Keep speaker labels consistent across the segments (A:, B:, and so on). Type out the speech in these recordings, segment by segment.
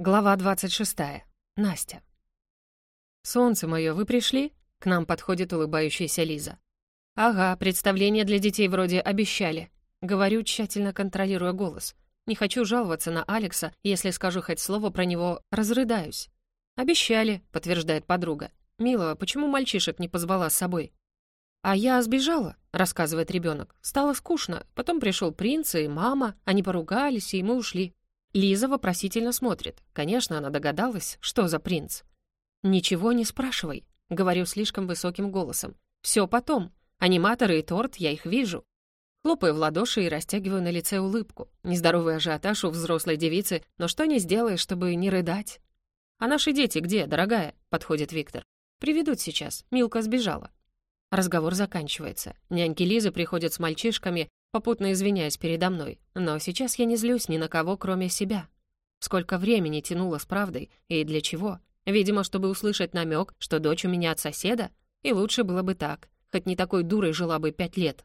A: Глава 26. Настя. «Солнце мое, вы пришли?» К нам подходит улыбающаяся Лиза. «Ага, представление для детей вроде обещали». Говорю, тщательно контролируя голос. Не хочу жаловаться на Алекса, если скажу хоть слово про него, разрыдаюсь. «Обещали», — подтверждает подруга. «Милого, почему мальчишек не позвала с собой?» «А я сбежала», — рассказывает ребенок. «Стало скучно. Потом пришел принц и мама. Они поругались, и мы ушли. Лиза вопросительно смотрит. Конечно, она догадалась, что за принц. «Ничего не спрашивай», — говорю слишком высоким голосом. «Все потом. Аниматоры и торт, я их вижу». Хлопаю в ладоши и растягиваю на лице улыбку. Нездоровый ажиотаж у взрослой девицы, но что не сделаешь, чтобы не рыдать? «А наши дети где, дорогая?» — подходит Виктор. «Приведут сейчас. Милка сбежала». Разговор заканчивается. Няньки Лизы приходят с мальчишками, попутно извиняясь передо мной. Но сейчас я не злюсь ни на кого, кроме себя. Сколько времени тянуло с правдой и для чего? Видимо, чтобы услышать намек, что дочь у меня от соседа? И лучше было бы так. Хоть не такой дурой жила бы пять лет.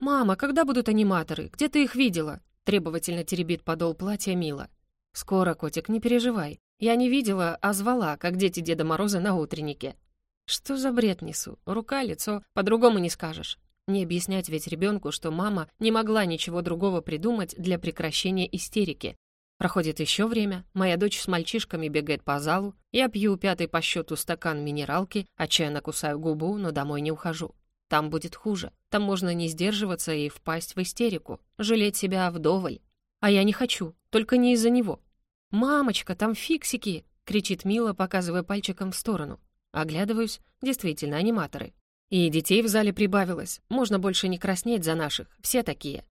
A: «Мама, когда будут аниматоры? Где ты их видела?» Требовательно теребит подол платья Мила. «Скоро, котик, не переживай. Я не видела, а звала, как дети Деда Мороза на утреннике». «Что за бред несу? Рука, лицо, по-другому не скажешь. Не объяснять ведь ребенку, что мама не могла ничего другого придумать для прекращения истерики. Проходит еще время, моя дочь с мальчишками бегает по залу, я пью пятый по счету стакан минералки, отчаянно кусаю губу, но домой не ухожу. Там будет хуже. Там можно не сдерживаться и впасть в истерику, жалеть себя вдоволь. А я не хочу, только не из-за него. «Мамочка, там фиксики!» — кричит Мила, показывая пальчиком в сторону. Оглядываюсь, действительно, аниматоры. И детей в зале прибавилось. Можно больше не краснеть за наших. Все такие.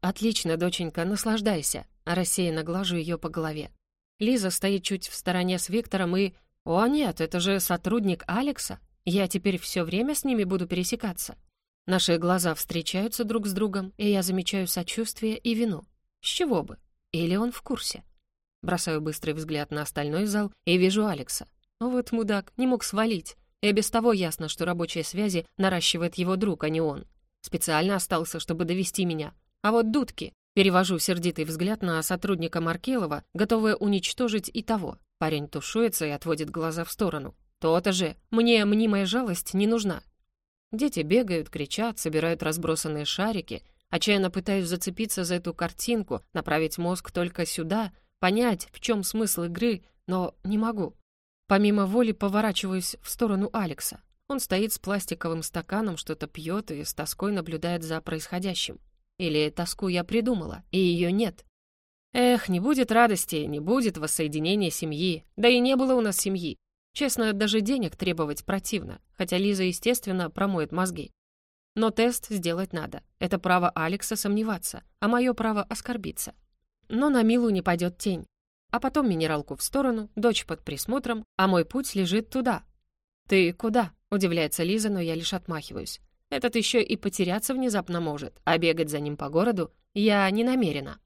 A: Отлично, доченька, наслаждайся. Рассеянно глажу ее по голове. Лиза стоит чуть в стороне с Виктором и... О нет, это же сотрудник Алекса. Я теперь все время с ними буду пересекаться. Наши глаза встречаются друг с другом, и я замечаю сочувствие и вину. С чего бы? Или он в курсе? Бросаю быстрый взгляд на остальной зал и вижу Алекса. Вот мудак, не мог свалить. И без того ясно, что рабочие связи наращивает его друг, а не он. Специально остался, чтобы довести меня. А вот дудки. Перевожу сердитый взгляд на сотрудника Маркелова, готовая уничтожить и того. Парень тушуется и отводит глаза в сторону. То-то же, мне мнимая жалость не нужна. Дети бегают, кричат, собирают разбросанные шарики. Отчаянно пытаюсь зацепиться за эту картинку, направить мозг только сюда, понять, в чем смысл игры, но не могу. Помимо воли поворачиваюсь в сторону Алекса. Он стоит с пластиковым стаканом, что-то пьет и с тоской наблюдает за происходящим. Или тоску я придумала, и ее нет. Эх, не будет радости, не будет воссоединения семьи. Да и не было у нас семьи. Честно, даже денег требовать противно, хотя Лиза, естественно, промоет мозги. Но тест сделать надо. Это право Алекса сомневаться, а мое право оскорбиться. Но на Милу не пойдет тень а потом минералку в сторону, дочь под присмотром, а мой путь лежит туда. «Ты куда?» — удивляется Лиза, но я лишь отмахиваюсь. «Этот еще и потеряться внезапно может, а бегать за ним по городу я не намерена».